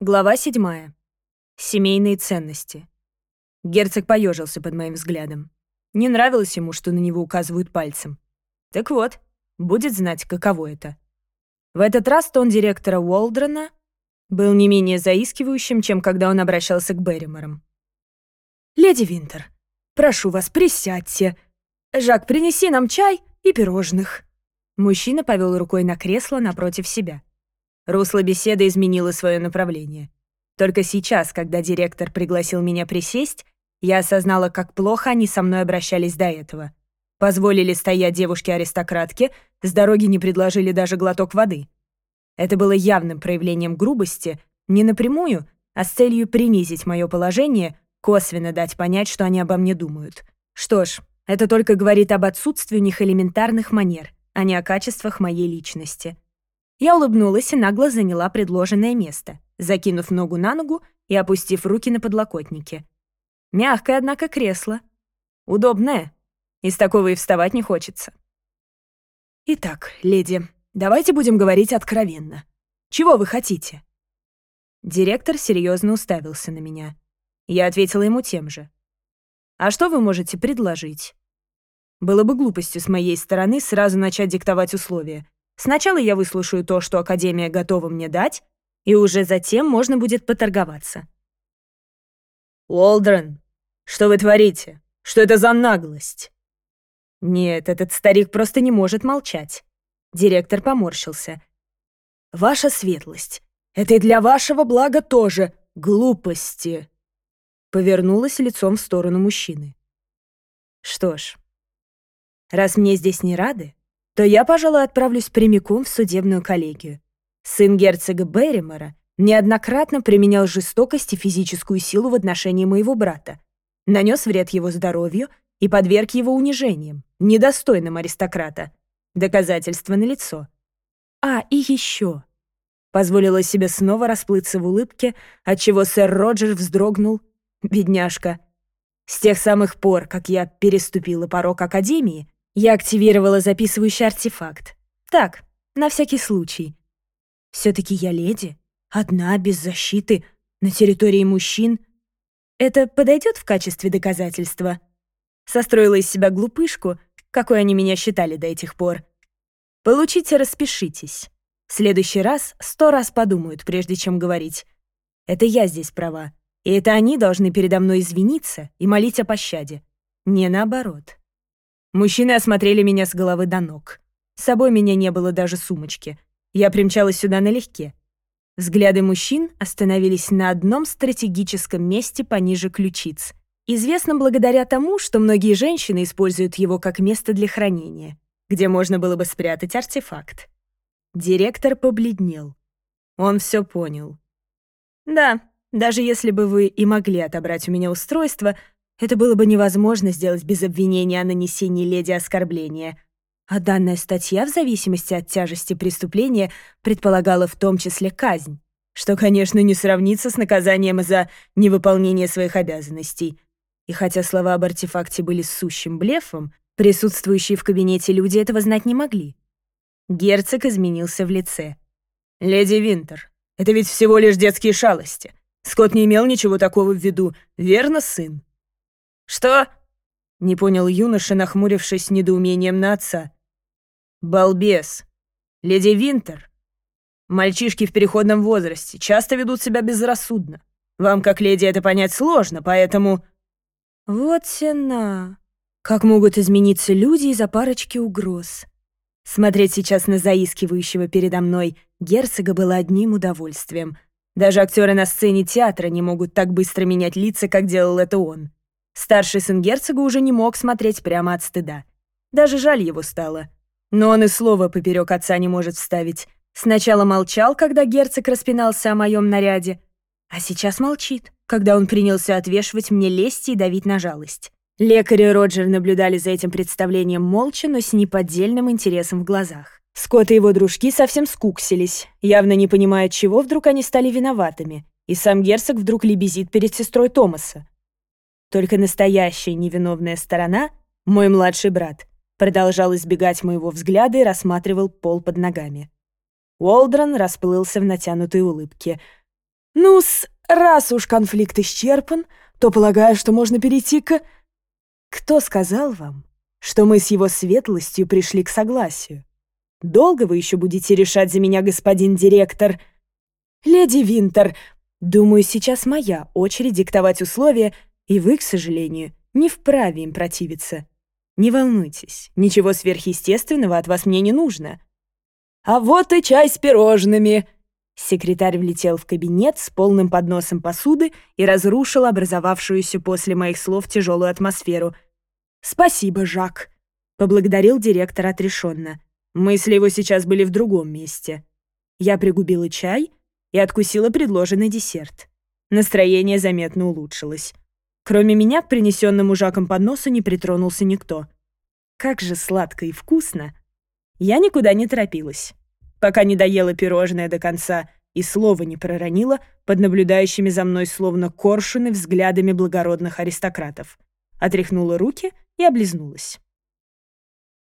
Глава 7. Семейные ценности. Герцог поежился под моим взглядом. Не нравилось ему, что на него указывают пальцем. Так вот, будет знать, каково это. В этот раз тон директора Уолдрона был не менее заискивающим, чем когда он обращался к Берриморам. «Леди Винтер, прошу вас, присядьте. Жак, принеси нам чай и пирожных». Мужчина повел рукой на кресло напротив себя. Русло беседы изменило свое направление. Только сейчас, когда директор пригласил меня присесть, я осознала, как плохо они со мной обращались до этого. Позволили стоять девушке-аристократке, с дороги не предложили даже глоток воды. Это было явным проявлением грубости, не напрямую, а с целью принизить мое положение, косвенно дать понять, что они обо мне думают. Что ж, это только говорит об отсутствии у них элементарных манер, а не о качествах моей личности. Я улыбнулась и нагло заняла предложенное место, закинув ногу на ногу и опустив руки на подлокотники. Мягкое, однако, кресло. Удобное. Из такого и вставать не хочется. Итак, леди, давайте будем говорить откровенно. Чего вы хотите? Директор серьезно уставился на меня. Я ответила ему тем же. «А что вы можете предложить?» Было бы глупостью с моей стороны сразу начать диктовать условия. Сначала я выслушаю то, что Академия готова мне дать, и уже затем можно будет поторговаться. «Уолдрен, что вы творите? Что это за наглость?» «Нет, этот старик просто не может молчать». Директор поморщился. «Ваша светлость, это и для вашего блага тоже глупости!» Повернулась лицом в сторону мужчины. «Что ж, раз мне здесь не рады, то я, пожалуй, отправлюсь прямиком в судебную коллегию. Сын герцога Берримора неоднократно применял жестокость и физическую силу в отношении моего брата, нанес вред его здоровью и подверг его унижениям, недостойным аристократа. Доказательства налицо. А, и еще. Позволила себе снова расплыться в улыбке, отчего сэр Роджер вздрогнул. Бедняжка. С тех самых пор, как я переступила порог Академии, я активировала записывающий артефакт. Так, на всякий случай. все таки я леди, одна, без защиты, на территории мужчин. Это подойдет в качестве доказательства? Состроила из себя глупышку, какой они меня считали до этих пор. Получите, распишитесь. В следующий раз сто раз подумают, прежде чем говорить. Это я здесь права, и это они должны передо мной извиниться и молить о пощаде. Не наоборот. Мужчины осмотрели меня с головы до ног. С собой меня не было даже сумочки. Я примчалась сюда налегке. Взгляды мужчин остановились на одном стратегическом месте пониже ключиц. Известном благодаря тому, что многие женщины используют его как место для хранения, где можно было бы спрятать артефакт. Директор побледнел. Он все понял. «Да, даже если бы вы и могли отобрать у меня устройство, это было бы невозможно сделать без обвинения о нанесении леди оскорбления. А данная статья, в зависимости от тяжести преступления, предполагала в том числе казнь, что, конечно, не сравнится с наказанием за невыполнение своих обязанностей. И хотя слова об артефакте были сущим блефом, присутствующие в кабинете люди этого знать не могли. Герцог изменился в лице. «Леди Винтер, это ведь всего лишь детские шалости. Скотт не имел ничего такого в виду, верно, сын?» «Что?» — не понял юноша, нахмурившись недоумением на отца. «Балбес. Леди Винтер. Мальчишки в переходном возрасте часто ведут себя безрассудно. Вам, как леди, это понять сложно, поэтому...» «Вот сена. Как могут измениться люди из-за парочки угроз?» Смотреть сейчас на заискивающего передо мной герцога было одним удовольствием. Даже актеры на сцене театра не могут так быстро менять лица, как делал это он. Старший сын герцога уже не мог смотреть прямо от стыда. Даже жаль его стало. Но он и слова поперек отца не может вставить. Сначала молчал, когда герцог распинался о моем наряде, а сейчас молчит, когда он принялся отвешивать мне лести и давить на жалость. Лекарь и Роджер наблюдали за этим представлением молча, но с неподдельным интересом в глазах. Скотт и его дружки совсем скуксились, явно не понимая, чего вдруг они стали виноватыми. И сам герцог вдруг лебезит перед сестрой Томаса. Только настоящая невиновная сторона, мой младший брат, продолжал избегать моего взгляда и рассматривал пол под ногами. Уолдрон расплылся в натянутой улыбке. «Ну-с, раз уж конфликт исчерпан, то полагаю, что можно перейти к...» «Кто сказал вам, что мы с его светлостью пришли к согласию? Долго вы еще будете решать за меня, господин директор?» «Леди Винтер, думаю, сейчас моя очередь диктовать условия, и вы, к сожалению, не вправе им противиться. Не волнуйтесь, ничего сверхъестественного от вас мне не нужно. А вот и чай с пирожными. Секретарь влетел в кабинет с полным подносом посуды и разрушил образовавшуюся после моих слов тяжелую атмосферу. Спасибо, Жак, поблагодарил директор отрешенно. Мысли его сейчас были в другом месте. Я пригубила чай и откусила предложенный десерт. Настроение заметно улучшилось. Кроме меня, к принесенному Жаком подносу не притронулся никто. Как же сладко и вкусно! Я никуда не торопилась. Пока не доела пирожное до конца и слова не проронила под наблюдающими за мной словно коршуны взглядами благородных аристократов. Отряхнула руки и облизнулась.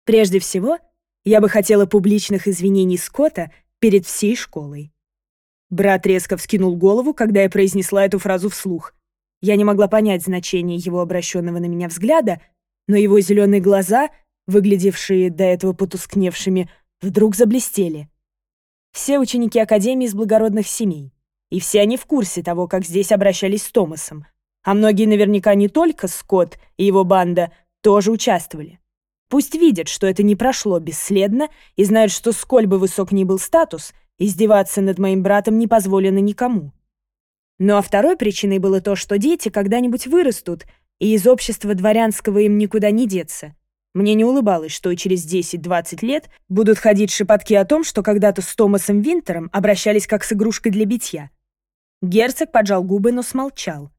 Прежде всего, я бы хотела публичных извинений Скотта перед всей школой. Брат резко вскинул голову, когда я произнесла эту фразу вслух — я не могла понять значение его обращенного на меня взгляда, но его зеленые глаза, выглядевшие до этого потускневшими, вдруг заблестели. Все ученики Академии из благородных семей, и все они в курсе того, как здесь обращались с Томасом, а многие наверняка не только Скотт и его банда тоже участвовали. Пусть видят, что это не прошло бесследно, и знают, что сколь бы высок ни был статус, издеваться над моим братом не позволено никому. Ну а второй причиной было то, что дети когда-нибудь вырастут, и из общества дворянского им никуда не деться. Мне не улыбалось, что и через 10-20 лет будут ходить шепотки о том, что когда-то с Томасом Винтером обращались как с игрушкой для битья. Герцог поджал губы, но смолчал.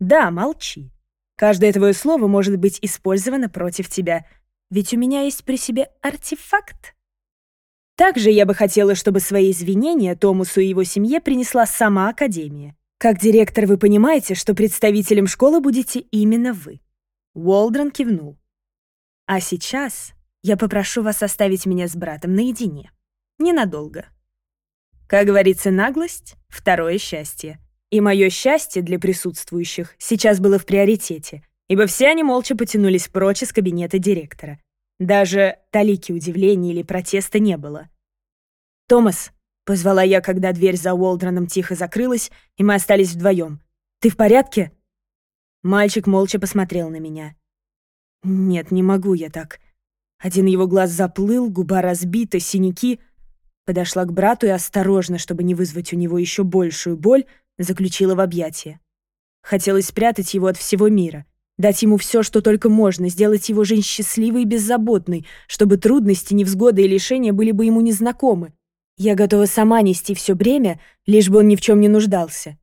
«Да, молчи. Каждое твое слово может быть использовано против тебя, ведь у меня есть при себе артефакт». Также я бы хотела, чтобы свои извинения Томасу и его семье принесла сама Академия. Как директор вы понимаете, что представителем школы будете именно вы. Уолдрон кивнул. А сейчас я попрошу вас оставить меня с братом наедине. Ненадолго. Как говорится, наглость — второе счастье. И мое счастье для присутствующих сейчас было в приоритете, ибо все они молча потянулись прочь из кабинета директора. Даже талики удивления или протеста не было. «Томас, Позвала я, когда дверь за Уолдроном тихо закрылась, и мы остались вдвоем. «Ты в порядке?» Мальчик молча посмотрел на меня. «Нет, не могу я так». Один его глаз заплыл, губа разбита, синяки. Подошла к брату и осторожно, чтобы не вызвать у него еще большую боль, заключила в объятия. Хотелось спрятать его от всего мира, дать ему все, что только можно, сделать его жизнь счастливой и беззаботной, чтобы трудности, невзгоды и лишения были бы ему незнакомы. Я готова сама нести все бремя, лишь бы он ни в чем не нуждался.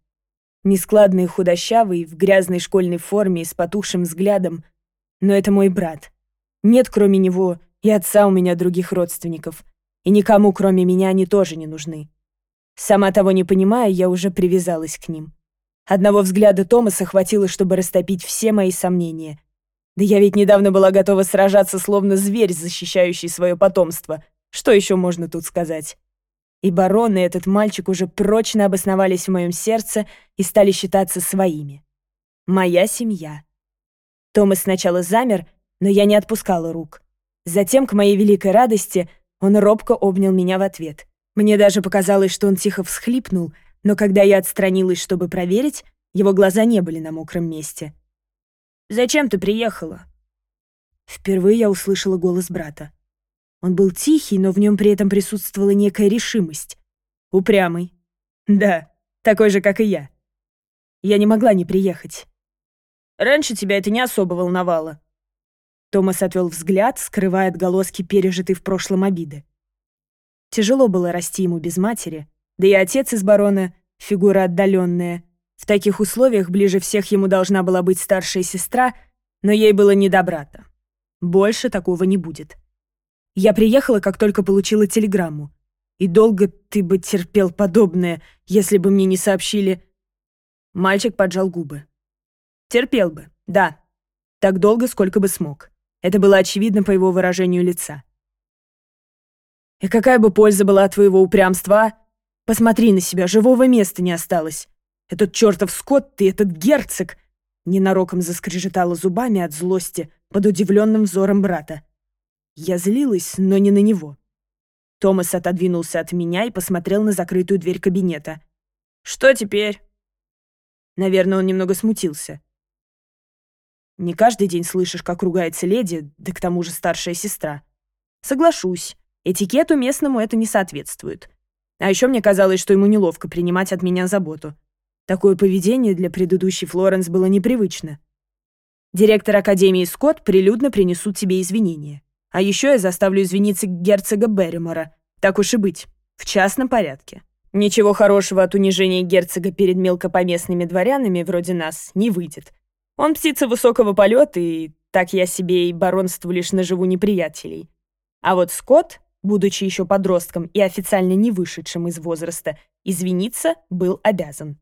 Нескладный худощавый, в грязной школьной форме и с потухшим взглядом. Но это мой брат. Нет кроме него и отца у меня других родственников. И никому кроме меня они тоже не нужны. Сама того не понимая, я уже привязалась к ним. Одного взгляда Томаса хватило, чтобы растопить все мои сомнения. Да я ведь недавно была готова сражаться, словно зверь, защищающий свое потомство. Что еще можно тут сказать? И барон, и этот мальчик уже прочно обосновались в моем сердце и стали считаться своими. Моя семья. Томас сначала замер, но я не отпускала рук. Затем, к моей великой радости, он робко обнял меня в ответ. Мне даже показалось, что он тихо всхлипнул, но когда я отстранилась, чтобы проверить, его глаза не были на мокром месте. «Зачем ты приехала?» Впервые я услышала голос брата. Он был тихий, но в нем при этом присутствовала некая решимость. Упрямый. Да, такой же, как и я. Я не могла не приехать. Раньше тебя это не особо волновало. Томас отвел взгляд, скрывая отголоски пережитой в прошлом обиды. Тяжело было расти ему без матери, да и отец из барона — фигура отдаленная. В таких условиях ближе всех ему должна была быть старшая сестра, но ей было не до брата. Больше такого не будет. Я приехала, как только получила телеграмму. И долго ты бы терпел подобное, если бы мне не сообщили...» Мальчик поджал губы. «Терпел бы, да. Так долго, сколько бы смог. Это было очевидно по его выражению лица. И какая бы польза была от твоего упрямства. Посмотри на себя, живого места не осталось. Этот чертов скот ты, этот герцог!» Ненароком заскрежетала зубами от злости под удивленным взором брата. Я злилась, но не на него. Томас отодвинулся от меня и посмотрел на закрытую дверь кабинета. «Что теперь?» Наверное, он немного смутился. Не каждый день слышишь, как ругается леди, да к тому же старшая сестра. Соглашусь, этикету местному это не соответствует. А еще мне казалось, что ему неловко принимать от меня заботу. Такое поведение для предыдущей Флоренс было непривычно. Директор Академии Скотт прилюдно принесут тебе извинения. А еще я заставлю извиниться герцога Берримора. Так уж и быть. В частном порядке. Ничего хорошего от унижения герцога перед мелкопоместными дворянами вроде нас не выйдет. Он птица высокого полета, и так я себе и баронству лишь наживу неприятелей. А вот Скотт, будучи еще подростком и официально не вышедшим из возраста, извиниться был обязан.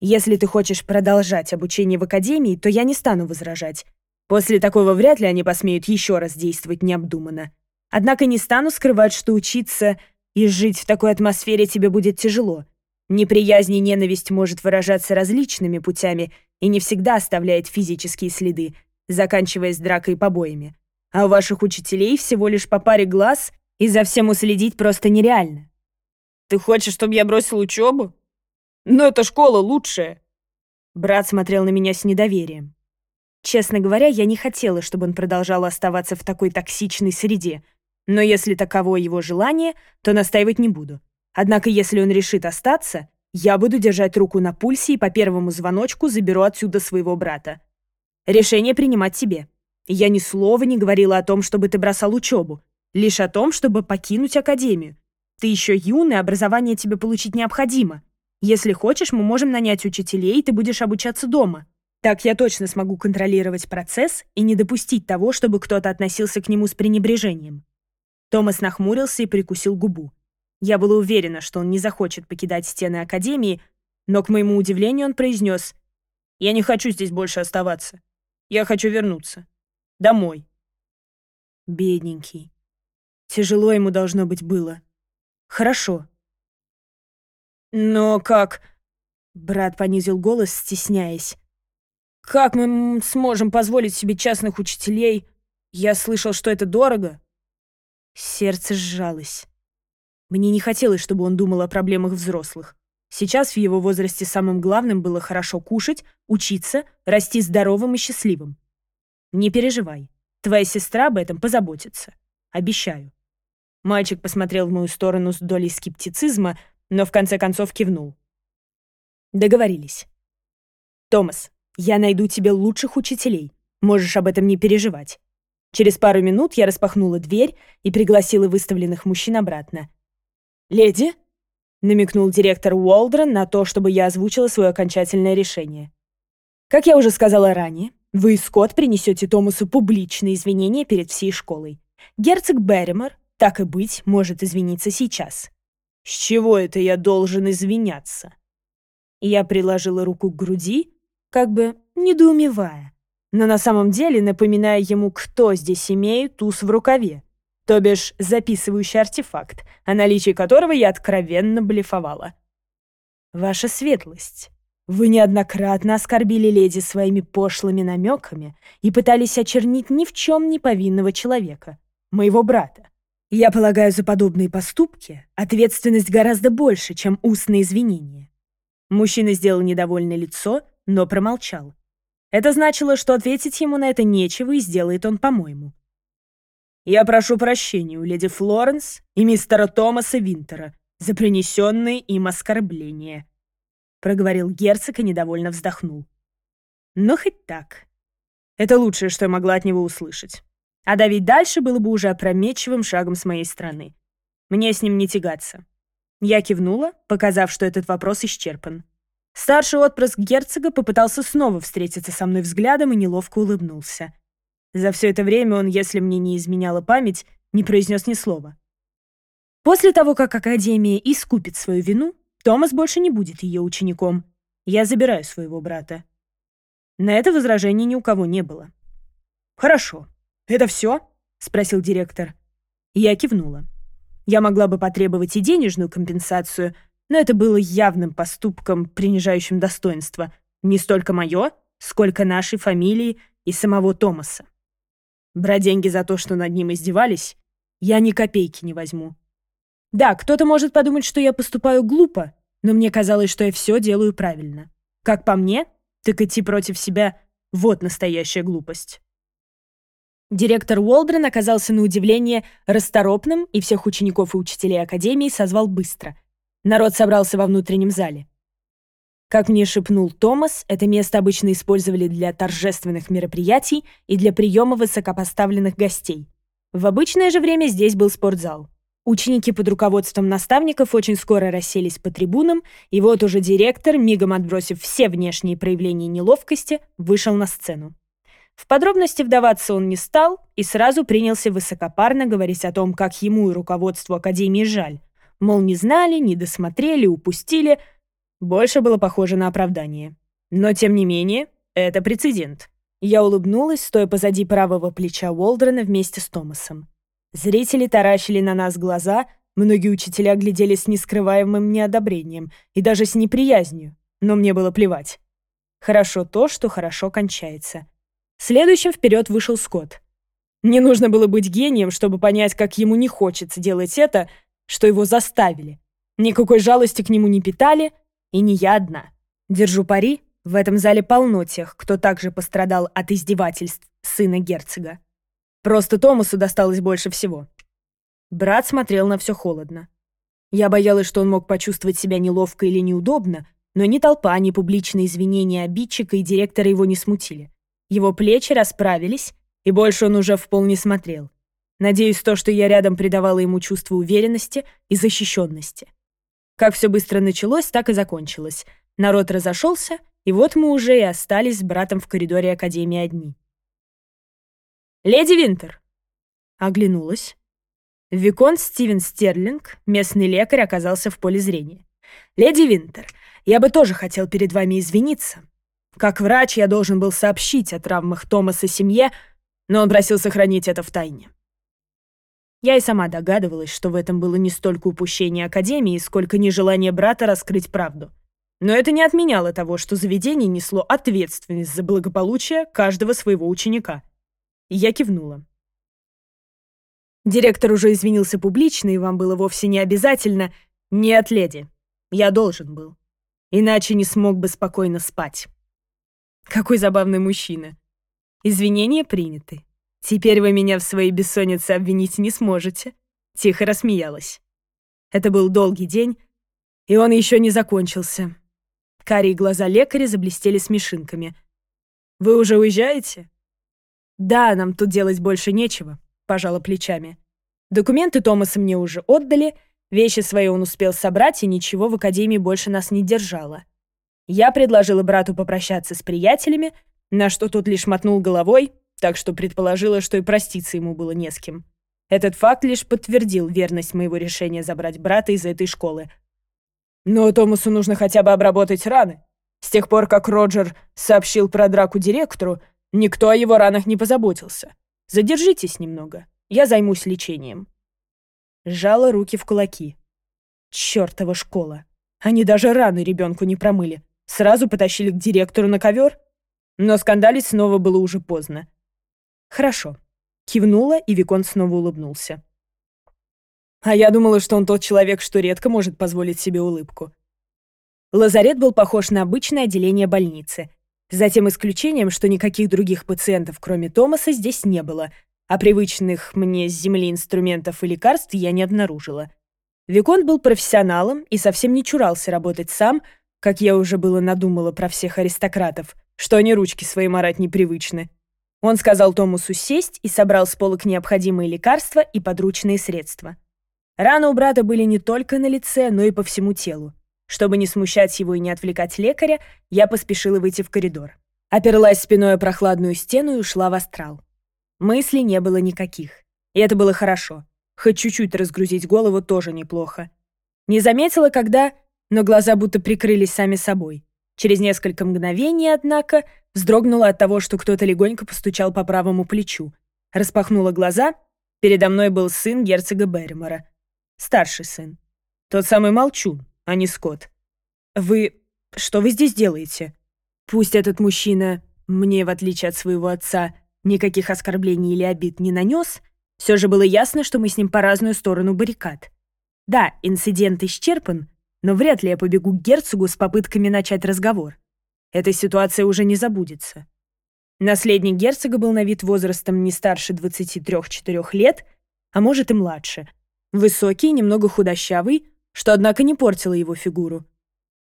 Если ты хочешь продолжать обучение в академии, то я не стану возражать. После такого вряд ли они посмеют еще раз действовать необдуманно. Однако не стану скрывать, что учиться и жить в такой атмосфере тебе будет тяжело. Неприязнь и ненависть может выражаться различными путями и не всегда оставляет физические следы, заканчиваясь дракой и побоями. А у ваших учителей всего лишь по паре глаз, и за всем уследить просто нереально. «Ты хочешь, чтобы я бросил учебу? Но ну, эта школа лучшая!» Брат смотрел на меня с недоверием. Честно говоря, я не хотела, чтобы он продолжал оставаться в такой токсичной среде, но если таково его желание, то настаивать не буду. Однако, если он решит остаться, я буду держать руку на пульсе и по первому звоночку заберу отсюда своего брата. Решение принимать тебе. Я ни слова не говорила о том, чтобы ты бросал учебу, лишь о том, чтобы покинуть академию. Ты еще юный, образование тебе получить необходимо. Если хочешь, мы можем нанять учителей, и ты будешь обучаться дома. Так я точно смогу контролировать процесс и не допустить того, чтобы кто-то относился к нему с пренебрежением. Томас нахмурился и прикусил губу. Я была уверена, что он не захочет покидать стены Академии, но, к моему удивлению, он произнес «Я не хочу здесь больше оставаться. Я хочу вернуться. Домой». Бедненький. Тяжело ему должно быть было. Хорошо. Но как... Брат понизил голос, стесняясь. Как мы сможем позволить себе частных учителей? Я слышал, что это дорого. Сердце сжалось. Мне не хотелось, чтобы он думал о проблемах взрослых. Сейчас в его возрасте самым главным было хорошо кушать, учиться, расти здоровым и счастливым. Не переживай. Твоя сестра об этом позаботится. Обещаю. Мальчик посмотрел в мою сторону с долей скептицизма, но в конце концов кивнул. Договорились. Томас, я найду тебе лучших учителей. Можешь об этом не переживать. Через пару минут я распахнула дверь и пригласила выставленных мужчин обратно. «Леди?» — намекнул директор Уолдрон на то, чтобы я озвучила свое окончательное решение. «Как я уже сказала ранее, вы, Скотт, принесете Томасу публичные извинения перед всей школой. Герцог Берримор, так и быть, может извиниться сейчас». «С чего это я должен извиняться?» Я приложила руку к груди как бы недоумевая, но на самом деле напоминая ему, кто здесь имеет туз в рукаве, то бишь записывающий артефакт, о наличии которого я откровенно блефовала. «Ваша светлость, вы неоднократно оскорбили леди своими пошлыми намеками и пытались очернить ни в чем не повинного человека, моего брата. Я полагаю, за подобные поступки ответственность гораздо больше, чем устные извинения». Мужчина сделал недовольное лицо но промолчал. Это значило, что ответить ему на это нечего, и сделает он, по-моему. «Я прошу прощения у леди Флоренс и мистера Томаса Винтера за принесенные им оскорбления», — проговорил герцог и недовольно вздохнул. «Но хоть так. Это лучшее, что я могла от него услышать. А давить дальше было бы уже опрометчивым шагом с моей стороны. Мне с ним не тягаться». Я кивнула, показав, что этот вопрос исчерпан. Старший отпрыск герцога попытался снова встретиться со мной взглядом и неловко улыбнулся. За все это время он, если мне не изменяла память, не произнес ни слова. После того, как Академия искупит свою вину, Томас больше не будет ее учеником. Я забираю своего брата. На это возражений ни у кого не было. «Хорошо. Это все?» — спросил директор. Я кивнула. Я могла бы потребовать и денежную компенсацию — но это было явным поступком, принижающим достоинство не столько мое, сколько нашей фамилии и самого Томаса. Брать деньги за то, что над ним издевались, я ни копейки не возьму. Да, кто-то может подумать, что я поступаю глупо, но мне казалось, что я все делаю правильно. Как по мне, так идти против себя — вот настоящая глупость. Директор Уолдрен оказался на удивление расторопным и всех учеников и учителей Академии созвал быстро, Народ собрался во внутреннем зале. Как мне шепнул Томас, это место обычно использовали для торжественных мероприятий и для приема высокопоставленных гостей. В обычное же время здесь был спортзал. Ученики под руководством наставников очень скоро расселись по трибунам, и вот уже директор, мигом отбросив все внешние проявления неловкости, вышел на сцену. В подробности вдаваться он не стал и сразу принялся высокопарно говорить о том, как ему и руководству Академии жаль, Мол, не знали, не досмотрели, упустили. Больше было похоже на оправдание. Но, тем не менее, это прецедент. Я улыбнулась, стоя позади правого плеча Уолдрена вместе с Томасом. Зрители таращили на нас глаза, многие учителя глядели с нескрываемым неодобрением и даже с неприязнью, но мне было плевать. Хорошо то, что хорошо кончается. Следующим вперед вышел Скотт. Не нужно было быть гением, чтобы понять, как ему не хочется делать это, что его заставили. Никакой жалости к нему не питали, и не я одна. Держу пари, в этом зале полно тех, кто также пострадал от издевательств сына герцога. Просто Томасу досталось больше всего. Брат смотрел на все холодно. Я боялась, что он мог почувствовать себя неловко или неудобно, но ни толпа, ни публичные извинения обидчика и директора его не смутили. Его плечи расправились, и больше он уже в пол не смотрел. Надеюсь, то, что я рядом, придавало ему чувство уверенности и защищенности. Как все быстро началось, так и закончилось. Народ разошелся, и вот мы уже и остались с братом в коридоре Академии одни. «Леди Винтер!» Оглянулась. Викон Стивен Стерлинг, местный лекарь, оказался в поле зрения. «Леди Винтер, я бы тоже хотел перед вами извиниться. Как врач я должен был сообщить о травмах Томаса семье, но он просил сохранить это в тайне. Я и сама догадывалась, что в этом было не столько упущение Академии, сколько нежелание брата раскрыть правду. Но это не отменяло того, что заведение несло ответственность за благополучие каждого своего ученика. И я кивнула. Директор уже извинился публично, и вам было вовсе не обязательно. Нет, леди. Я должен был. Иначе не смог бы спокойно спать. Какой забавный мужчина. Извинения приняты. «Теперь вы меня в своей бессоннице обвинить не сможете», — тихо рассмеялась. Это был долгий день, и он еще не закончился. Карие глаза лекаря заблестели смешинками. «Вы уже уезжаете?» «Да, нам тут делать больше нечего», — пожала плечами. «Документы Томаса мне уже отдали, вещи свои он успел собрать, и ничего в академии больше нас не держало. Я предложила брату попрощаться с приятелями, на что тот лишь мотнул головой так что предположила, что и проститься ему было не с кем. Этот факт лишь подтвердил верность моего решения забрать брата из этой школы. Но Томасу нужно хотя бы обработать раны. С тех пор, как Роджер сообщил про драку директору, никто о его ранах не позаботился. Задержитесь немного, я займусь лечением. Жала руки в кулаки. Чёртова школа. Они даже раны ребенку не промыли. Сразу потащили к директору на ковер. Но скандалить снова было уже поздно. «Хорошо». Кивнула, и Викон снова улыбнулся. А я думала, что он тот человек, что редко может позволить себе улыбку. Лазарет был похож на обычное отделение больницы. За тем исключением, что никаких других пациентов, кроме Томаса, здесь не было, а привычных мне с земли инструментов и лекарств я не обнаружила. Виконт был профессионалом и совсем не чурался работать сам, как я уже было надумала про всех аристократов, что они ручки свои марать непривычны. Он сказал Томасу сесть и собрал с полок необходимые лекарства и подручные средства. Раны у брата были не только на лице, но и по всему телу. Чтобы не смущать его и не отвлекать лекаря, я поспешила выйти в коридор. Оперлась спиной о прохладную стену и ушла в астрал. Мыслей не было никаких. И это было хорошо. Хоть чуть-чуть разгрузить голову тоже неплохо. Не заметила, когда, но глаза будто прикрылись сами собой. Через несколько мгновений, однако, вздрогнула от того, что кто-то легонько постучал по правому плечу. Распахнула глаза. Передо мной был сын герцога Берримора. Старший сын. Тот самый Молчун, а не Скотт. «Вы... что вы здесь делаете?» «Пусть этот мужчина, мне, в отличие от своего отца, никаких оскорблений или обид не нанес, все же было ясно, что мы с ним по разную сторону баррикад. Да, инцидент исчерпан, но вряд ли я побегу к герцогу с попытками начать разговор. Эта ситуация уже не забудется. Наследник герцога был на вид возрастом не старше 23-4 лет, а может и младше. Высокий, немного худощавый, что, однако, не портило его фигуру.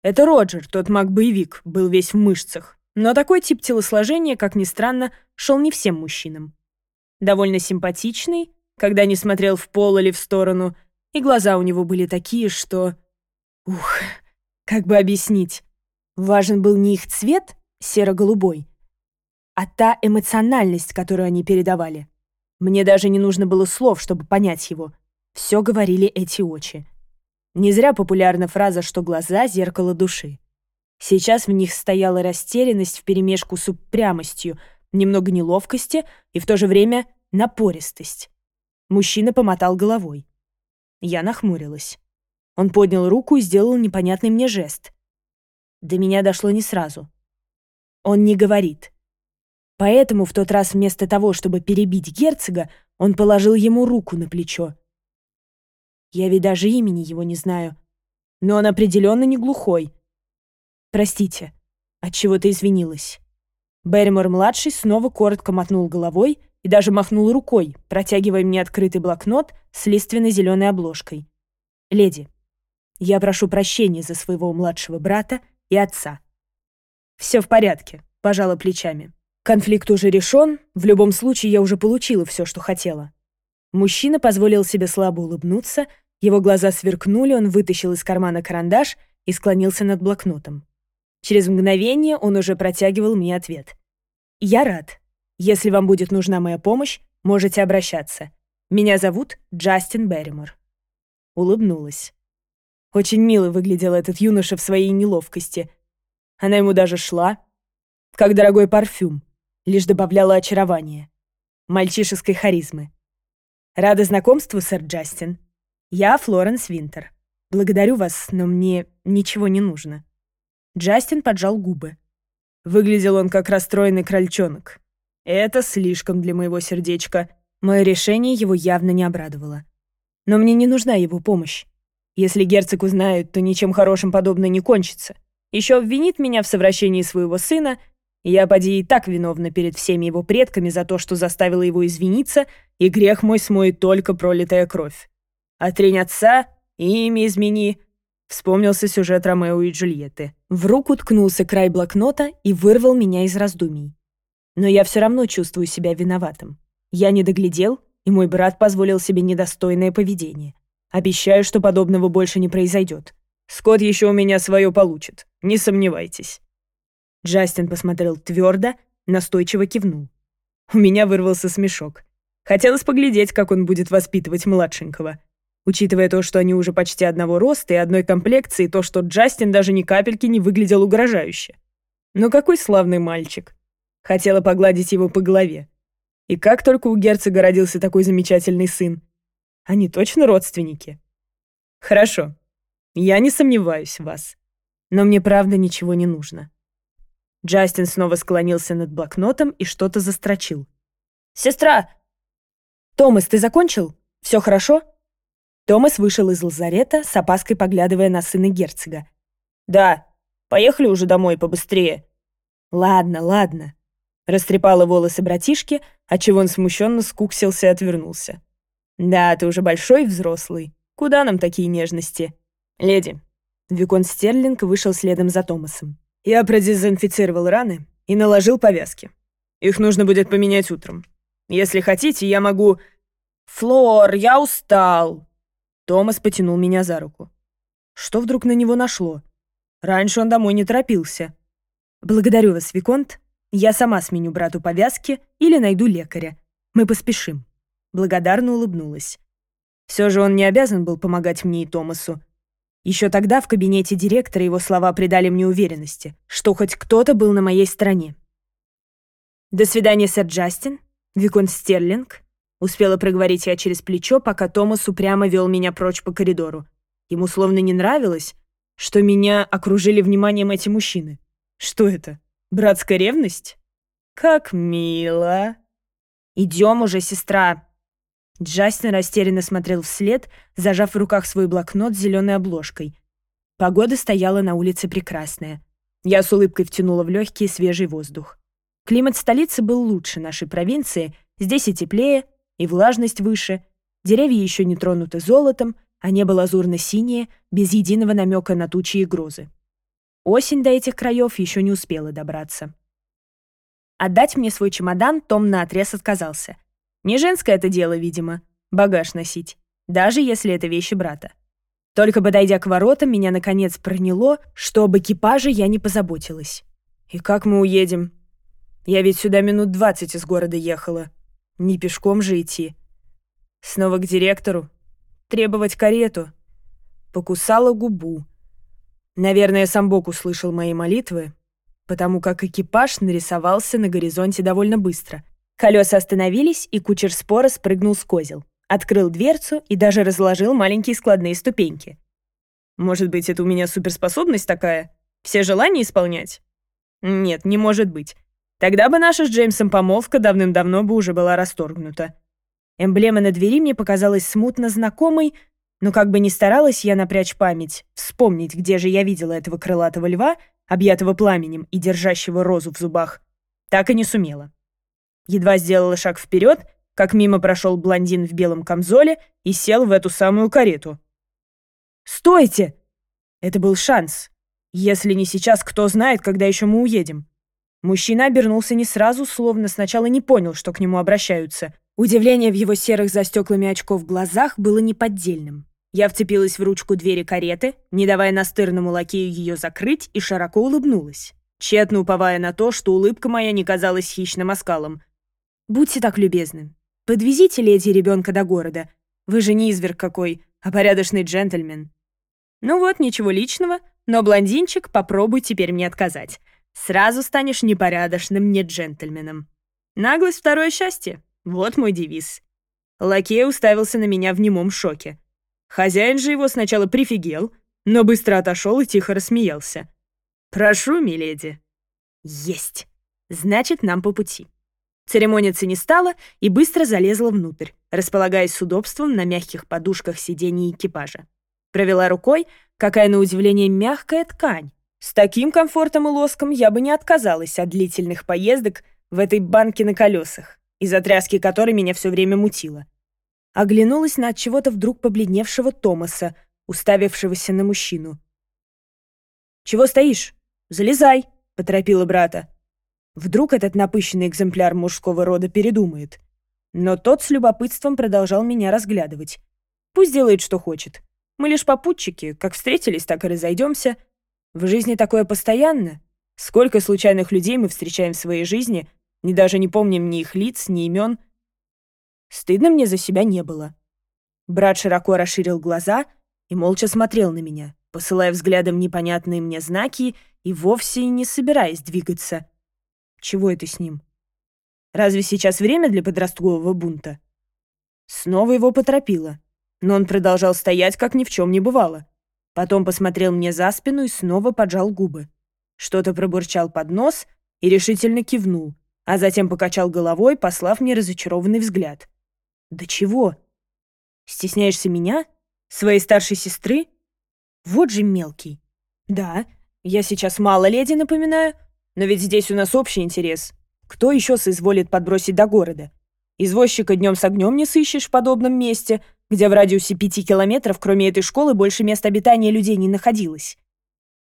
Это Роджер, тот маг-боевик, был весь в мышцах. Но такой тип телосложения, как ни странно, шел не всем мужчинам. Довольно симпатичный, когда не смотрел в пол или в сторону, и глаза у него были такие, что... Ух, как бы объяснить. Важен был не их цвет, серо-голубой, а та эмоциональность, которую они передавали. Мне даже не нужно было слов, чтобы понять его. Все говорили эти очи. Не зря популярна фраза, что глаза — зеркало души. Сейчас в них стояла растерянность вперемешку с упрямостью, немного неловкости и в то же время напористость. Мужчина помотал головой. Я нахмурилась. Он поднял руку и сделал непонятный мне жест. До меня дошло не сразу. Он не говорит. Поэтому в тот раз вместо того, чтобы перебить герцога, он положил ему руку на плечо. Я ведь даже имени его не знаю. Но он определенно не глухой. Простите, от чего то извинилась. Берримор-младший снова коротко мотнул головой и даже махнул рукой, протягивая мне открытый блокнот с лиственно-зеленой обложкой. «Леди, я прошу прощения за своего младшего брата и отца. «Все в порядке», — пожала плечами. «Конфликт уже решен, в любом случае я уже получила все, что хотела». Мужчина позволил себе слабо улыбнуться, его глаза сверкнули, он вытащил из кармана карандаш и склонился над блокнотом. Через мгновение он уже протягивал мне ответ. «Я рад. Если вам будет нужна моя помощь, можете обращаться. Меня зовут Джастин Берримор». Улыбнулась. Очень мило выглядел этот юноша в своей неловкости. Она ему даже шла, как дорогой парфюм, лишь добавляла очарование мальчишеской харизмы. «Рада знакомству, сэр Джастин. Я Флоренс Винтер. Благодарю вас, но мне ничего не нужно». Джастин поджал губы. Выглядел он как расстроенный крольчонок. «Это слишком для моего сердечка». Мое решение его явно не обрадовало. «Но мне не нужна его помощь. Если герцог узнает, то ничем хорошим подобное не кончится. Еще обвинит меня в совращении своего сына, и я, поди, и так виновна перед всеми его предками за то, что заставила его извиниться, и грех мой смоет только пролитая кровь. «Отрень отца и имя измени», — вспомнился сюжет Ромео и Джульетты. В руку ткнулся край блокнота и вырвал меня из раздумий. Но я все равно чувствую себя виноватым. Я не доглядел, и мой брат позволил себе недостойное поведение. Обещаю, что подобного больше не произойдет. Скот еще у меня свое получит, не сомневайтесь». Джастин посмотрел твердо, настойчиво кивнул. У меня вырвался смешок. Хотелось поглядеть, как он будет воспитывать младшенького. Учитывая то, что они уже почти одного роста и одной комплекции, то, что Джастин даже ни капельки не выглядел угрожающе. Но какой славный мальчик. Хотела погладить его по голове. И как только у герцога родился такой замечательный сын. Они точно родственники?» «Хорошо. Я не сомневаюсь в вас. Но мне правда ничего не нужно». Джастин снова склонился над блокнотом и что-то застрочил. «Сестра!» «Томас, ты закончил? Все хорошо?» Томас вышел из лазарета, с опаской поглядывая на сына герцога. «Да, поехали уже домой побыстрее». «Ладно, ладно», — растрепала волосы братишки, отчего он смущенно скуксился и отвернулся. «Да, ты уже большой взрослый. Куда нам такие нежности?» «Леди». Викон Стерлинг вышел следом за Томасом. «Я продезинфицировал раны и наложил повязки. Их нужно будет поменять утром. Если хотите, я могу...» «Флор, я устал!» Томас потянул меня за руку. Что вдруг на него нашло? Раньше он домой не торопился. «Благодарю вас, Виконт. Я сама сменю брату повязки или найду лекаря. Мы поспешим» благодарно улыбнулась. Все же он не обязан был помогать мне и Томасу. Еще тогда в кабинете директора его слова придали мне уверенности, что хоть кто-то был на моей стороне. «До свидания, сэр Джастин, Викон Стерлинг», успела проговорить я через плечо, пока Томас упрямо вел меня прочь по коридору. Ему словно не нравилось, что меня окружили вниманием эти мужчины. Что это? Братская ревность? Как мило. Идем уже, сестра, Джастин растерянно смотрел вслед, зажав в руках свой блокнот с зеленой обложкой. Погода стояла на улице прекрасная. Я с улыбкой втянула в легкий свежий воздух. Климат столицы был лучше нашей провинции, здесь и теплее, и влажность выше. Деревья еще не тронуты золотом, а небо лазурно-синее, без единого намека на тучи и грозы. Осень до этих краев еще не успела добраться. Отдать мне свой чемодан Том наотрез отказался — не женское это дело, видимо, багаж носить, даже если это вещи брата. Только подойдя к воротам, меня наконец проняло, что об экипаже я не позаботилась. И как мы уедем? Я ведь сюда минут двадцать из города ехала. Не пешком же идти. Снова к директору. Требовать карету. Покусала губу. Наверное, сам Бог услышал мои молитвы, потому как экипаж нарисовался на горизонте довольно быстро. Колеса остановились, и кучер спора спрыгнул с козел. Открыл дверцу и даже разложил маленькие складные ступеньки. «Может быть, это у меня суперспособность такая? Все желания исполнять?» «Нет, не может быть. Тогда бы наша с Джеймсом помолвка давным-давно бы уже была расторгнута». Эмблема на двери мне показалась смутно знакомой, но как бы ни старалась я напрячь память, вспомнить, где же я видела этого крылатого льва, объятого пламенем и держащего розу в зубах, так и не сумела. Едва сделала шаг вперед, как мимо прошел блондин в белом камзоле и сел в эту самую карету. «Стойте!» Это был шанс. Если не сейчас, кто знает, когда еще мы уедем. Мужчина обернулся не сразу, словно сначала не понял, что к нему обращаются. Удивление в его серых за стеклами очков глазах было неподдельным. Я вцепилась в ручку двери кареты, не давая настырному лакею ее закрыть, и широко улыбнулась, тщетно уповая на то, что улыбка моя не казалась хищным оскалом — Будьте так любезны. Подвезите леди ребенка до города. Вы же не изверг какой, а порядочный джентльмен. Ну вот, ничего личного, но, блондинчик, попробуй теперь мне отказать. Сразу станешь непорядочным не джентльменом. Наглость — второе счастье. Вот мой девиз. Лакей уставился на меня в немом шоке. Хозяин же его сначала прифигел, но быстро отошел и тихо рассмеялся. «Прошу, миледи». «Есть! Значит, нам по пути». Церемониться не стала и быстро залезла внутрь, располагаясь с удобством на мягких подушках сидений экипажа. Провела рукой, какая, на удивление, мягкая ткань. С таким комфортом и лоском я бы не отказалась от длительных поездок в этой банке на колесах, из-за тряски которой меня все время мутило. Оглянулась на от чего-то вдруг побледневшего Томаса, уставившегося на мужчину. «Чего стоишь? Залезай!» — поторопила брата. Вдруг этот напыщенный экземпляр мужского рода передумает. Но тот с любопытством продолжал меня разглядывать. Пусть делает, что хочет. Мы лишь попутчики, как встретились, так и разойдемся. В жизни такое постоянно. Сколько случайных людей мы встречаем в своей жизни, не даже не помним ни их лиц, ни имен. Стыдно мне за себя не было. Брат широко расширил глаза и молча смотрел на меня, посылая взглядом непонятные мне знаки и вовсе не собираясь двигаться. Чего это с ним? Разве сейчас время для подросткового бунта? Снова его поторопило, но он продолжал стоять, как ни в чем не бывало. Потом посмотрел мне за спину и снова поджал губы. Что-то пробурчал под нос и решительно кивнул, а затем покачал головой, послав мне разочарованный взгляд. «Да чего? Стесняешься меня? Своей старшей сестры? Вот же мелкий. Да, я сейчас мало леди напоминаю, но ведь здесь у нас общий интерес. Кто еще соизволит подбросить до города? Извозчика днем с огнем не сыщешь в подобном месте, где в радиусе пяти километров, кроме этой школы, больше мест обитания людей не находилось.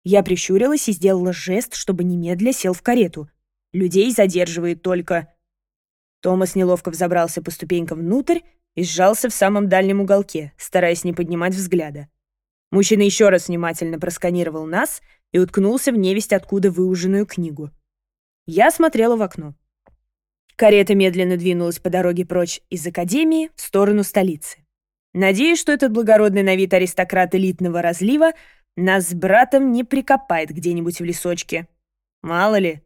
Я прищурилась и сделала жест, чтобы немедля сел в карету. Людей задерживает только... Томас неловко взобрался по ступенькам внутрь и сжался в самом дальнем уголке, стараясь не поднимать взгляда. Мужчина еще раз внимательно просканировал нас и уткнулся в невесть откуда выуженную книгу. Я смотрела в окно. Карета медленно двинулась по дороге прочь из академии в сторону столицы. Надеюсь, что этот благородный на вид аристократ элитного разлива нас с братом не прикопает где-нибудь в лесочке. Мало ли.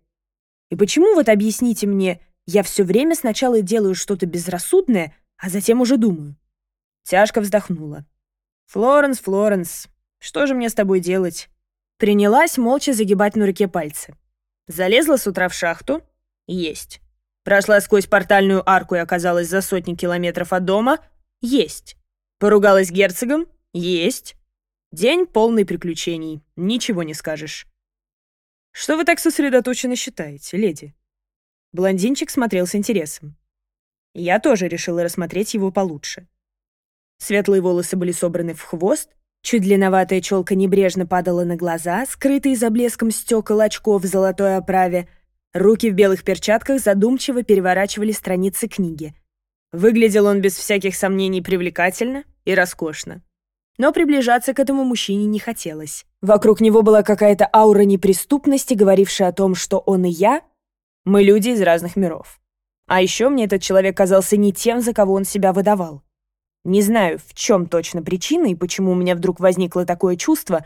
И почему, вот объясните мне, я все время сначала делаю что-то безрассудное, а затем уже думаю? Тяжко вздохнула. «Флоренс, Флоренс, что же мне с тобой делать? Принялась молча загибать на руке пальцы. Залезла с утра в шахту. Есть. Прошла сквозь портальную арку и оказалась за сотни километров от дома. Есть. Поругалась герцогом. Есть. День полный приключений. Ничего не скажешь. Что вы так сосредоточенно считаете, леди? Блондинчик смотрел с интересом. Я тоже решила рассмотреть его получше. Светлые волосы были собраны в хвост, Чуть длинноватая челка небрежно падала на глаза, скрытые за блеском стекол очков в золотой оправе. Руки в белых перчатках задумчиво переворачивали страницы книги. Выглядел он без всяких сомнений привлекательно и роскошно. Но приближаться к этому мужчине не хотелось. Вокруг него была какая-то аура неприступности, говорившая о том, что он и я — мы люди из разных миров. А еще мне этот человек казался не тем, за кого он себя выдавал. Не знаю, в чем точно причина и почему у меня вдруг возникло такое чувство,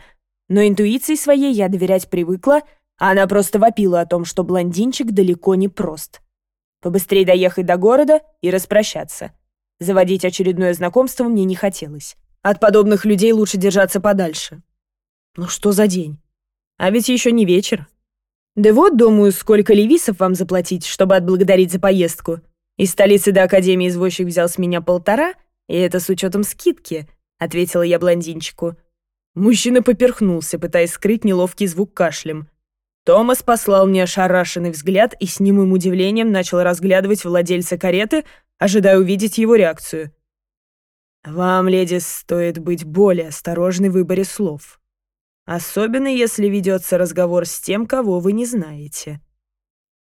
но интуиции своей я доверять привыкла, а она просто вопила о том, что блондинчик далеко не прост. Побыстрее доехать до города и распрощаться. Заводить очередное знакомство мне не хотелось. От подобных людей лучше держаться подальше. Ну что за день? А ведь еще не вечер. Да вот, думаю, сколько левисов вам заплатить, чтобы отблагодарить за поездку. Из столицы до Академии извозчик взял с меня полтора — и это с учетом скидки, ответила я блондинчику. Мужчина поперхнулся, пытаясь скрыть неловкий звук кашлем. Томас послал мне ошарашенный взгляд и с немым удивлением начал разглядывать владельца кареты, ожидая увидеть его реакцию. «Вам, леди, стоит быть более осторожной в выборе слов. Особенно, если ведется разговор с тем, кого вы не знаете».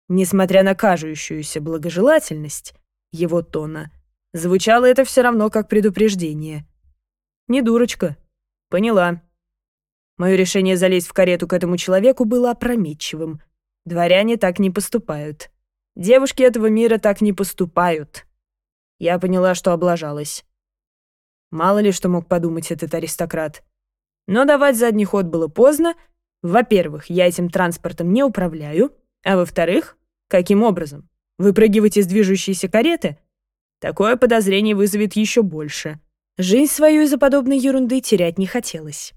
Несмотря на кажущуюся благожелательность его тона, Звучало это все равно как предупреждение. «Не дурочка. Поняла». Мое решение залезть в карету к этому человеку было опрометчивым. Дворяне так не поступают. Девушки этого мира так не поступают. Я поняла, что облажалась. Мало ли, что мог подумать этот аристократ. Но давать задний ход было поздно. Во-первых, я этим транспортом не управляю. А во-вторых, каким образом? Выпрыгивать из движущейся кареты? Такое подозрение вызовет еще больше. Жизнь свою из-за подобной ерунды терять не хотелось.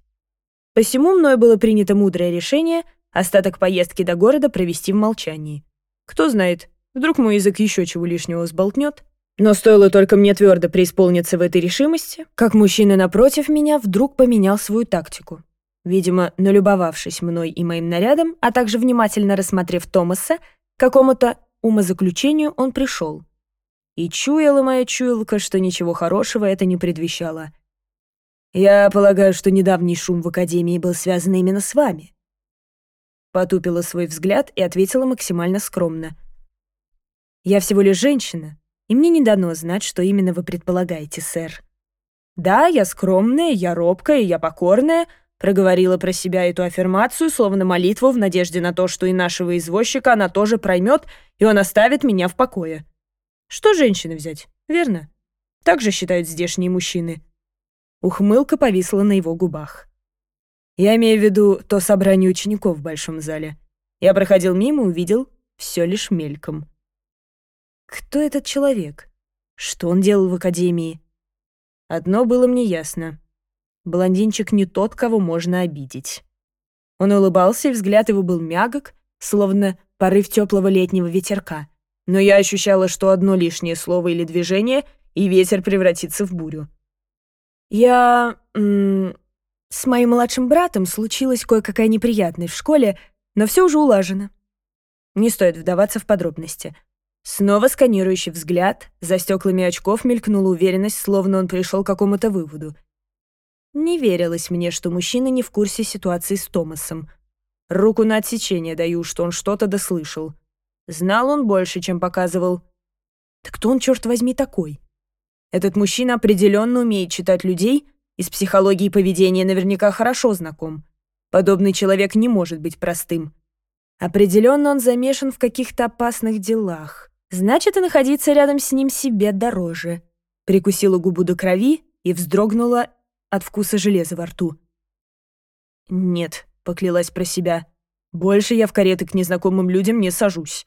Посему мной было принято мудрое решение остаток поездки до города провести в молчании. Кто знает, вдруг мой язык еще чего лишнего сболтнет. Но стоило только мне твердо преисполниться в этой решимости, как мужчина напротив меня вдруг поменял свою тактику. Видимо, налюбовавшись мной и моим нарядом, а также внимательно рассмотрев Томаса, к какому-то умозаключению он пришел — и чуяла моя чуялка, что ничего хорошего это не предвещало. «Я полагаю, что недавний шум в Академии был связан именно с вами». Потупила свой взгляд и ответила максимально скромно. «Я всего лишь женщина, и мне не дано знать, что именно вы предполагаете, сэр». «Да, я скромная, я робкая, я покорная», проговорила про себя эту аффирмацию, словно молитву в надежде на то, что и нашего извозчика она тоже проймет, и он оставит меня в покое. Что женщины взять, верно? Так же считают здешние мужчины. Ухмылка повисла на его губах. Я имею в виду то собрание учеников в большом зале. Я проходил мимо, увидел все лишь мельком. Кто этот человек? Что он делал в академии? Одно было мне ясно. Блондинчик не тот, кого можно обидеть. Он улыбался, и взгляд его был мягок, словно порыв теплого летнего ветерка но я ощущала, что одно лишнее слово или движение, и ветер превратится в бурю. Я... с моим младшим братом случилась кое-какая неприятность в школе, но все уже улажено. Не стоит вдаваться в подробности. Снова сканирующий взгляд, за стеклами очков мелькнула уверенность, словно он пришел к какому-то выводу. Не верилось мне, что мужчина не в курсе ситуации с Томасом. Руку на отсечение даю, что он что-то дослышал — Знал он больше, чем показывал. Так кто он, черт возьми, такой? Этот мужчина определенно умеет читать людей, из психологии поведения наверняка хорошо знаком. Подобный человек не может быть простым. Определенно он замешан в каких-то опасных делах. Значит, и находиться рядом с ним себе дороже. Прикусила губу до крови и вздрогнула от вкуса железа во рту. «Нет», — поклялась про себя, — «больше я в кареты к незнакомым людям не сажусь».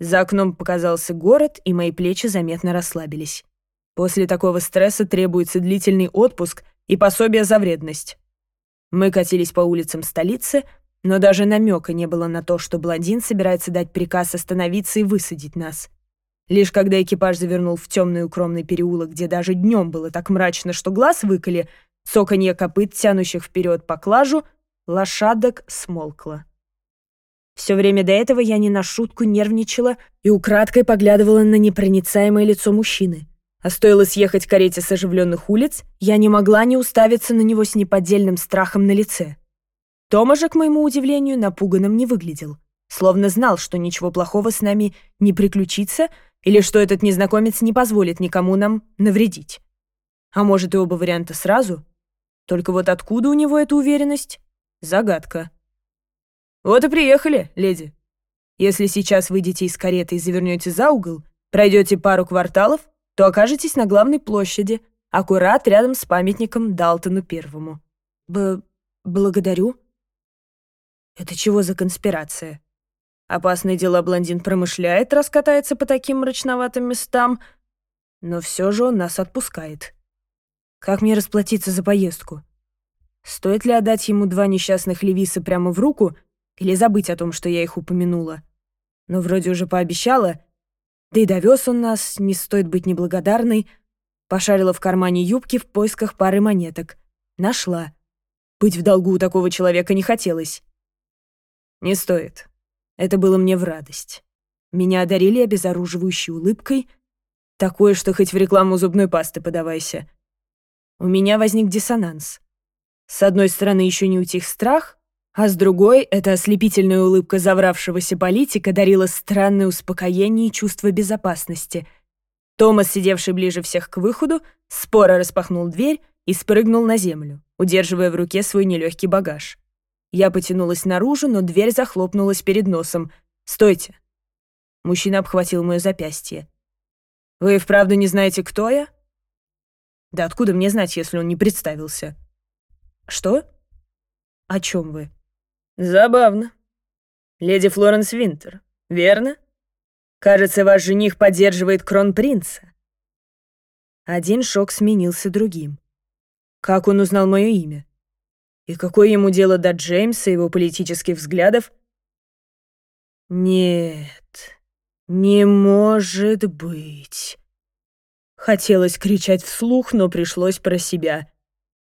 За окном показался город, и мои плечи заметно расслабились. После такого стресса требуется длительный отпуск и пособие за вредность. Мы катились по улицам столицы, но даже намека не было на то, что блондин собирается дать приказ остановиться и высадить нас. Лишь когда экипаж завернул в темный укромный переулок, где даже днем было так мрачно, что глаз выколи, цоканье копыт, тянущих вперед по клажу, лошадок смолкло. Все время до этого я не на шутку нервничала и украдкой поглядывала на непроницаемое лицо мужчины. А стоило съехать карете с оживленных улиц, я не могла не уставиться на него с неподдельным страхом на лице. Тома же, к моему удивлению, напуганным не выглядел. Словно знал, что ничего плохого с нами не приключится или что этот незнакомец не позволит никому нам навредить. А может, и оба варианта сразу? Только вот откуда у него эта уверенность? Загадка. «Вот и приехали, леди. Если сейчас выйдете из кареты и завернете за угол, пройдете пару кварталов, то окажетесь на главной площади, аккурат рядом с памятником Далтону Первому. Б... благодарю». «Это чего за конспирация?» Опасные дела блондин промышляет, раскатается по таким мрачноватым местам, но все же он нас отпускает. Как мне расплатиться за поездку? Стоит ли отдать ему два несчастных Левиса прямо в руку или забыть о том, что я их упомянула. Но вроде уже пообещала. Да и довез он нас, не стоит быть неблагодарной. Пошарила в кармане юбки в поисках пары монеток. Нашла. Быть в долгу у такого человека не хотелось. Не стоит. Это было мне в радость. Меня одарили обезоруживающей улыбкой, Такое, что хоть в рекламу зубной пасты подавайся. У меня возник диссонанс. С одной стороны, еще не утих страх, а с другой эта ослепительная улыбка завравшегося политика дарила странное успокоение и чувство безопасности. Томас, сидевший ближе всех к выходу, споро распахнул дверь и спрыгнул на землю, удерживая в руке свой нелегкий багаж. Я потянулась наружу, но дверь захлопнулась перед носом. «Стойте!» Мужчина обхватил мое запястье. «Вы вправду не знаете, кто я?» «Да откуда мне знать, если он не представился?» «Что? О чем вы?» Забавно. Леди Флоренс Винтер, верно? Кажется, ваш жених поддерживает кронпринца. Один шок сменился другим. Как он узнал мое имя? И какое ему дело до Джеймса и его политических взглядов? Нет, не может быть. Хотелось кричать вслух, но пришлось про себя.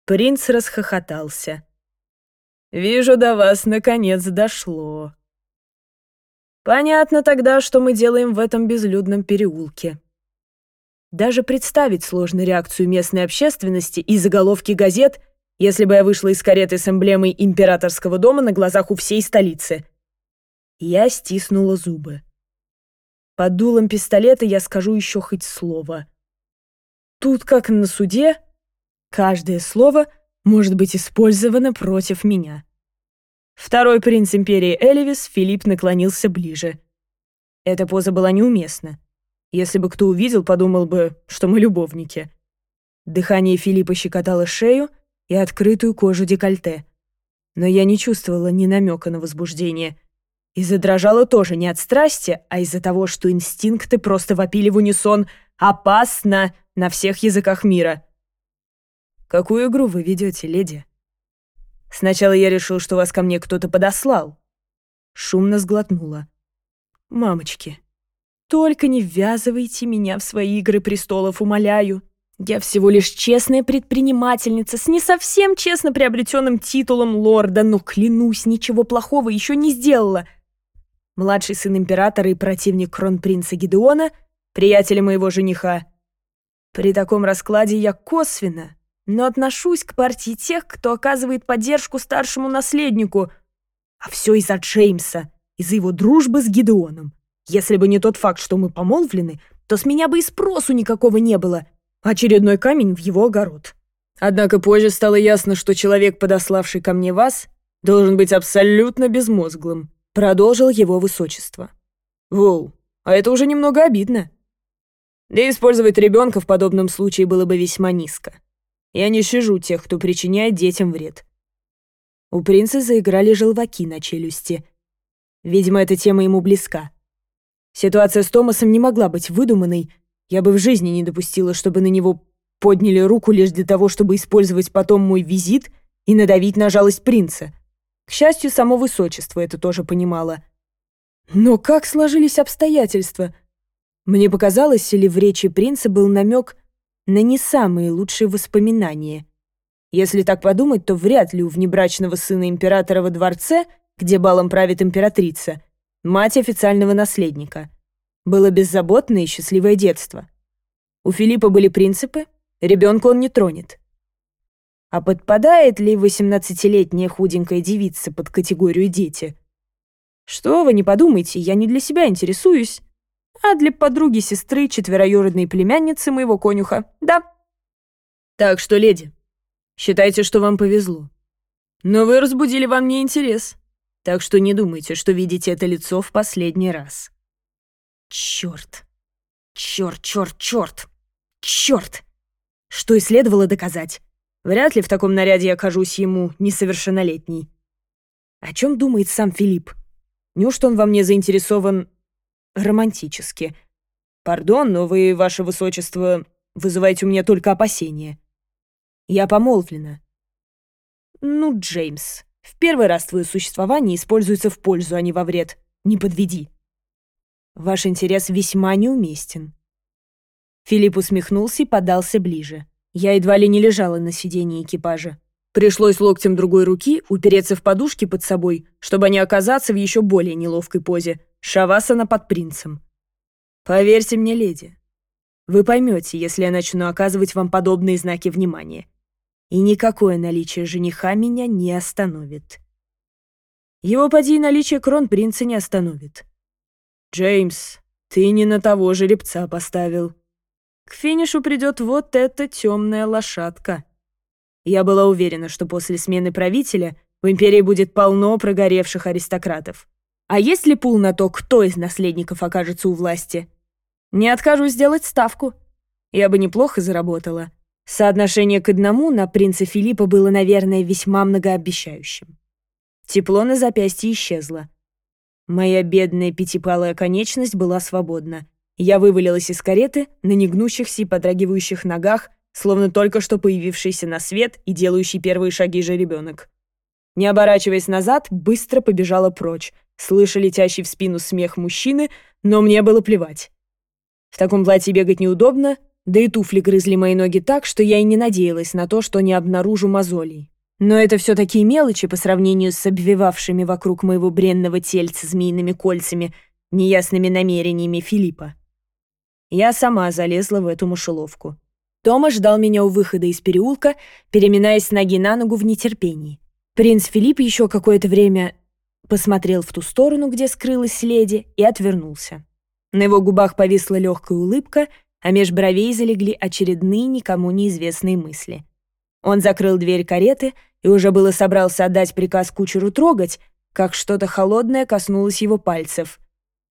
Принц расхохотался. Вижу, до вас наконец дошло. Понятно тогда, что мы делаем в этом безлюдном переулке. Даже представить сложную реакцию местной общественности и заголовки газет, если бы я вышла из кареты с эмблемой императорского дома на глазах у всей столицы. Я стиснула зубы. Под дулом пистолета я скажу еще хоть слово. Тут, как на суде, каждое слово — может быть использовано против меня. Второй принц империи Элевис, Филипп, наклонился ближе. Эта поза была неуместна. Если бы кто увидел, подумал бы, что мы любовники. Дыхание Филиппа щекотало шею и открытую кожу декольте. Но я не чувствовала ни намека на возбуждение. И задрожала тоже не от страсти, а из-за того, что инстинкты просто вопили в унисон «Опасно!» на всех языках мира. «Какую игру вы ведете, леди?» «Сначала я решил, что вас ко мне кто-то подослал». Шумно сглотнула. «Мамочки, только не ввязывайте меня в свои игры престолов, умоляю. Я всего лишь честная предпринимательница с не совсем честно приобретенным титулом лорда, но, клянусь, ничего плохого еще не сделала. Младший сын императора и противник кронпринца Гидеона — приятеля моего жениха. При таком раскладе я косвенно, но отношусь к партии тех, кто оказывает поддержку старшему наследнику. А все из-за Джеймса, из-за его дружбы с Гидеоном. Если бы не тот факт, что мы помолвлены, то с меня бы и спросу никакого не было. Очередной камень в его огород. Однако позже стало ясно, что человек, подославший ко мне вас, должен быть абсолютно безмозглым. Продолжил его высочество. Воу, а это уже немного обидно. Да использовать ребенка в подобном случае было бы весьма низко. Я не шижу тех, кто причиняет детям вред». У принца заиграли желваки на челюсти. Видимо, эта тема ему близка. Ситуация с Томасом не могла быть выдуманной. Я бы в жизни не допустила, чтобы на него подняли руку лишь для того, чтобы использовать потом мой визит и надавить на жалость принца. К счастью, само высочество это тоже понимало. Но как сложились обстоятельства? Мне показалось, или в речи принца был намек на не самые лучшие воспоминания. Если так подумать, то вряд ли у внебрачного сына императора во дворце, где балом правит императрица, мать официального наследника. Было беззаботное и счастливое детство. У Филиппа были принципы, ребенка он не тронет. А подпадает ли 18-летняя худенькая девица под категорию «дети»? Что вы, не подумайте, я не для себя интересуюсь а для подруги сестры четвероюродной племянницы моего конюха, да. Так что, леди, считайте, что вам повезло. Но вы разбудили во мне интерес, так что не думайте, что видите это лицо в последний раз. Черт, черт, черт, черт, черт! Что и следовало доказать. Вряд ли в таком наряде я ему несовершеннолетней. О чем думает сам Филипп? Неужто он во мне заинтересован романтически. «Пардон, но вы, ваше высочество, вызываете у меня только опасения. Я помолвлена». «Ну, Джеймс, в первый раз твое существование используется в пользу, а не во вред. Не подведи». «Ваш интерес весьма неуместен». Филипп усмехнулся и подался ближе. Я едва ли не лежала на сидении экипажа. Пришлось локтем другой руки упереться в подушки под собой, чтобы не оказаться в еще более неловкой позе, Шавасана под принцем. Поверьте мне, леди, вы поймете, если я начну оказывать вам подобные знаки внимания. И никакое наличие жениха меня не остановит. Его поди наличие крон принца не остановит. Джеймс, ты не на того жеребца поставил. К финишу придет вот эта темная лошадка. Я была уверена, что после смены правителя в империи будет полно прогоревших аристократов. А если пул на то, кто из наследников окажется у власти? Не откажусь сделать ставку. Я бы неплохо заработала. Соотношение к одному на принца Филиппа было, наверное, весьма многообещающим. Тепло на запястье исчезло. Моя бедная пятипалая конечность была свободна. Я вывалилась из кареты на негнущихся и подрагивающих ногах, словно только что появившийся на свет и делающий первые шаги же ребенок. Не оборачиваясь назад, быстро побежала прочь — слыша летящий в спину смех мужчины, но мне было плевать. В таком платье бегать неудобно, да и туфли грызли мои ноги так, что я и не надеялась на то, что не обнаружу мозолей. Но это все такие мелочи по сравнению с обвивавшими вокруг моего бренного тельца змеиными кольцами, неясными намерениями Филиппа. Я сама залезла в эту мышеловку. Тома ждал меня у выхода из переулка, переминаясь с ноги на ногу в нетерпении. Принц Филипп еще какое-то время посмотрел в ту сторону, где скрылась леди, и отвернулся. На его губах повисла легкая улыбка, а меж бровей залегли очередные никому неизвестные мысли. Он закрыл дверь кареты и уже было собрался отдать приказ кучеру трогать, как что-то холодное коснулось его пальцев.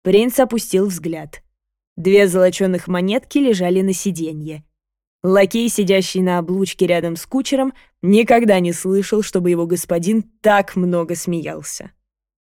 Принц опустил взгляд. Две золоченых монетки лежали на сиденье. Лакей, сидящий на облучке рядом с кучером, никогда не слышал, чтобы его господин так много смеялся.